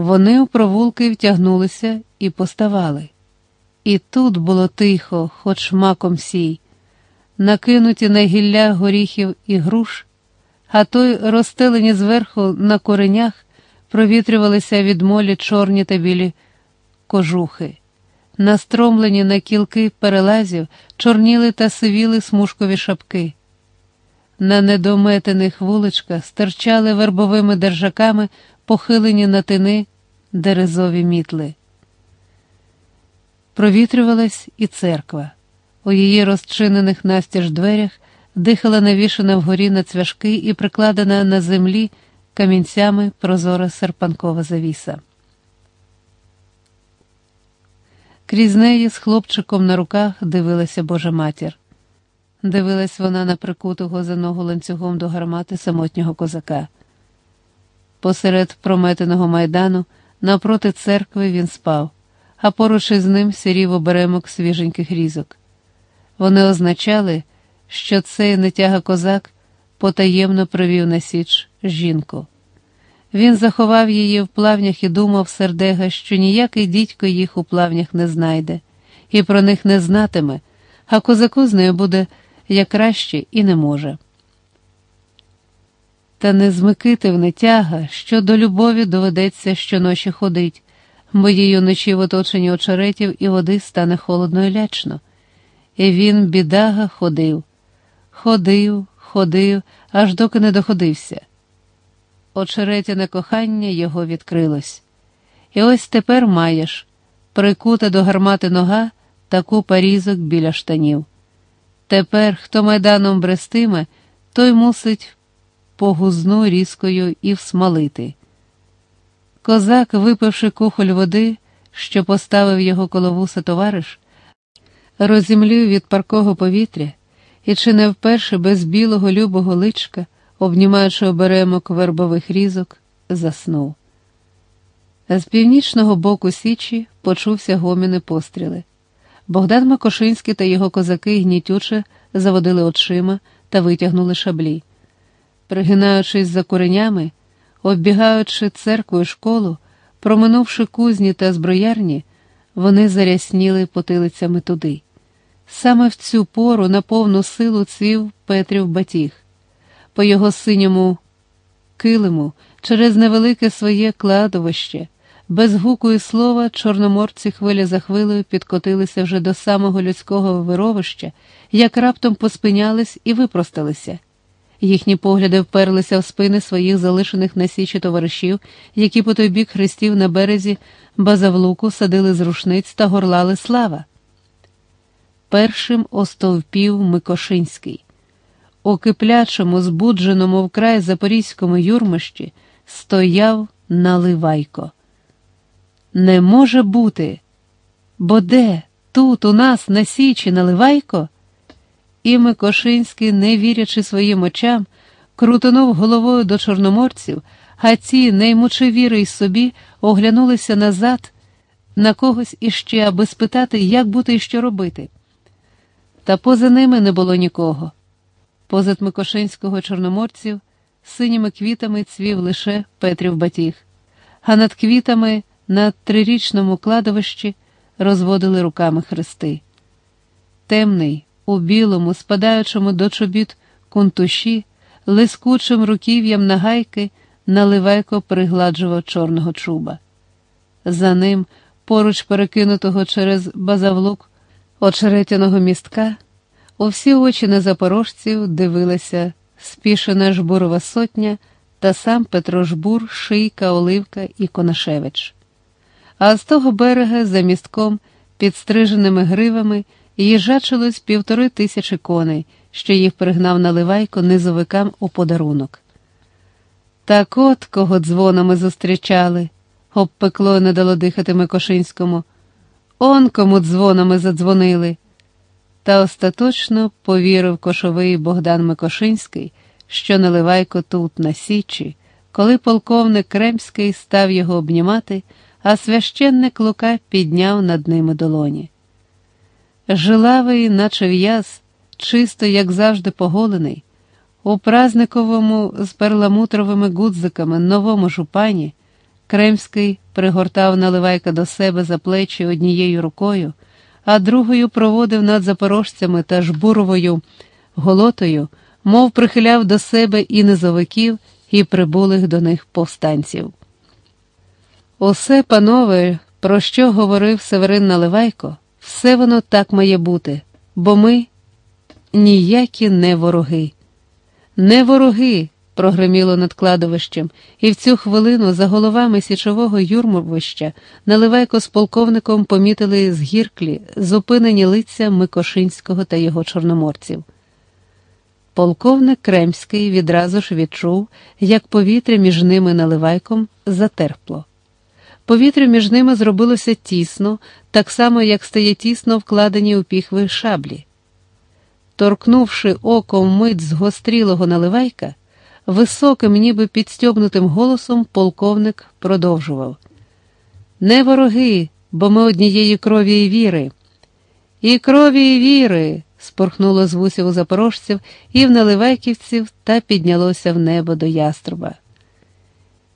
Вони у провулки втягнулися і поставали. І тут було тихо, хоч маком сій, накинуті на гілля горіхів і груш, а той, розстелені зверху на коренях, провітрювалися від молі чорні та білі кожухи. Настромлені на кілки перелазів, чорніли та сивіли смужкові шапки. На недометених вуличках стирчали вербовими держаками похилені на тини дерезові мітли. Провітрювалась і церква. У її розчинених настіж дверях дихала навішана вгорі на цвяшки і прикладена на землі камінцями прозора серпанкова завіса. Крізь неї з хлопчиком на руках дивилася Божа матір. Дивилась вона на прикутого за ногу ланцюгом до гармати самотнього козака. Посеред прометеного майдану, навпроти церкви, він спав, а поруч із ним сірів оберемок свіженьких різок. Вони означали, що цей нетяга козак потаємно привів на січ жінку. Він заховав її в плавнях і думав сердега, що ніякий дідько їх у плавнях не знайде, і про них не знатиме, а козаку з нею буде як краще і не може. Та не змикити в нетяга, що до любові доведеться щоночі ходить, бо їй уночі в оточенні очеретів і води стане холодно і лячно. І він, бідага, ходив, ходив, ходив, аж доки не доходився. Очеретяне кохання його відкрилось. І ось тепер маєш прикута до гармати нога та купа різок біля штанів. Тепер, хто майданом брестиме, той мусить по гузну різкою і всмалити. Козак, випивши кухоль води, що поставив його коло вуса товариш, розімлів від паркого повітря і чи не вперше без білого любого личка, обнімаючи оберемок вербових різок, заснув. З північного боку Січі почувся гоміни постріли. Богдан Макошинський та його козаки гнітюче заводили очима та витягнули шаблі. Пригинаючись за куренями, оббігаючи церкву і школу, проминувши кузні та зброярні, вони зарясніли потилицями туди. Саме в цю пору на повну силу цвів Петрів батіг. По його синьому килиму, через невелике своє кладовище, без гуку і слова, чорноморці хвиля за хвилею підкотилися вже до самого людського вировища, як раптом поспинялись і випросталися. Їхні погляди вперлися в спини своїх залишених на січі товаришів, які по той бік хрестів на березі базавлуку садили з рушниць та горлали слава. Першим остовпів Микошинський. У киплячому, збудженому вкрай запорізькому юрмищі стояв наливайко. Не може бути, бо де тут у нас на січі наливайко? І Микошинський, не вірячи своїм очам, крутонув головою до чорноморців, а ці, неймучи віри й собі, оглянулися назад на когось іще, аби спитати, як бути і що робити. Та поза ними не було нікого. Позад Микошинського чорноморців синіми квітами цвів лише Петрів батіг, а над квітами на трирічному кладовищі розводили руками хрести. Темний, у білому, спадаючому до чобіт кунтуші, лискучим руків'ям нагайки наливайко пригладжував чорного чуба. За ним, поруч перекинутого через базавлук очеретяного містка, у всі очі на запорожців дивилася спішена жбурова сотня та сам Петро Жбур, Шийка, Оливка і Конашевич. А з того берега за містком, підстриженими гривами, їжачилось півтори тисячі коней, що їх пригнав наливайко низовикам у подарунок. Так от кого дзвонами зустрічали, обпекло не дало дихати Микошинському. Он кому дзвонами задзвонили. Та остаточно повірив кошовий Богдан Микошинський, що наливайко тут, на Січі, коли полковник Кремський став його обнімати, а священник Лука підняв над ними долоні. Жилавий, наче в'яз, чисто, як завжди, поголений, у празниковому з перламутровими гудзиками новому жупані, Кремський пригортав наливайка до себе за плечі однією рукою, а другою проводив над запорожцями та жбуровою голотою, мов прихиляв до себе і низовиків, і прибулих до них повстанців. Усе, панове, про що говорив Северин Наливайко, все воно так має бути, бо ми ніякі не вороги. Не вороги, прогреміло над кладовищем, і в цю хвилину за головами січового юрмовища Наливайко з полковником помітили згірклі, зупинені лиця Микошинського та його чорноморців. Полковник Кремський відразу ж відчув, як повітря між ними наливайком затерпло. Повітря між ними зробилося тісно, так само, як стає тісно вкладені у піхви шаблі. Торкнувши оком мить з гострілого наливайка, високим, ніби підстьобнутим голосом полковник продовжував Не вороги, бо ми однієї крові і віри. І крові і віри. спорхнуло з вусів у запорожців і в наливайківців та піднялося в небо до яструба.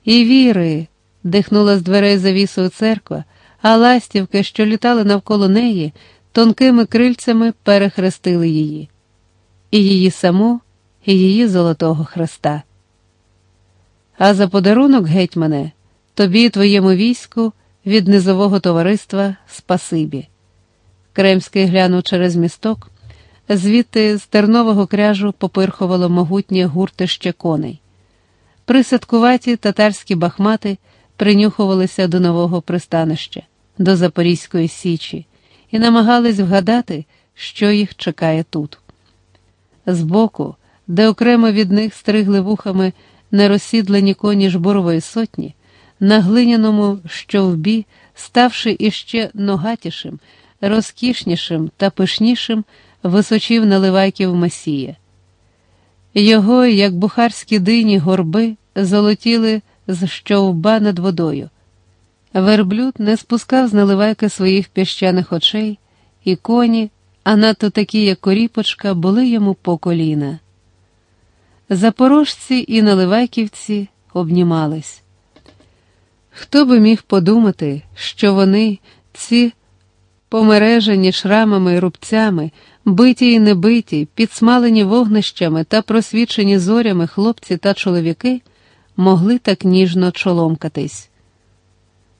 І віри дихнула з дверей завісою церква, а ластівки, що літали навколо неї, тонкими крильцями перехрестили її, і її саму, і її золотого хреста. А за подарунок, гетьмане, тобі і твоєму війську від низового товариства спасибі. Кремський глянув через місток, звідти з тернового кряжу попирхувало могутнє гуртище коней. Присадкуваті татарські бахмати принюхувалися до нового пристанища, до Запорізької Січі, і намагались вгадати, що їх чекає тут. Збоку, де окремо від них стригли вухами нерозсідлені коні жбурової сотні, на глиняному щовбі, ставши іще ногатішим, розкішнішим та пишнішим, височив наливайків Месія. Його, як бухарські дині горби, золотіли з щовба над водою. Верблюд не спускав з наливайки своїх піщаних очей, і коні, а надто такі, як коріпочка, були йому по коліна. Запорожці і наливайківці обнімались. Хто би міг подумати, що вони, ці помережені шрамами і рубцями, биті і небиті, підсмалені вогнищами та просвічені зорями хлопці та чоловіки могли так ніжно чоломкатись.